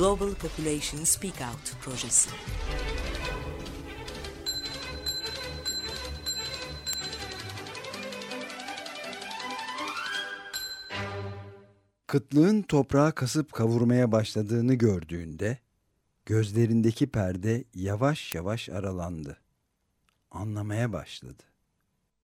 Global Population Speak Out projesi. Kıtlığın toprağı kasıp kavurmaya başladığını gördüğünde gözlerindeki perde yavaş yavaş aralandı. Anlamaya başladı.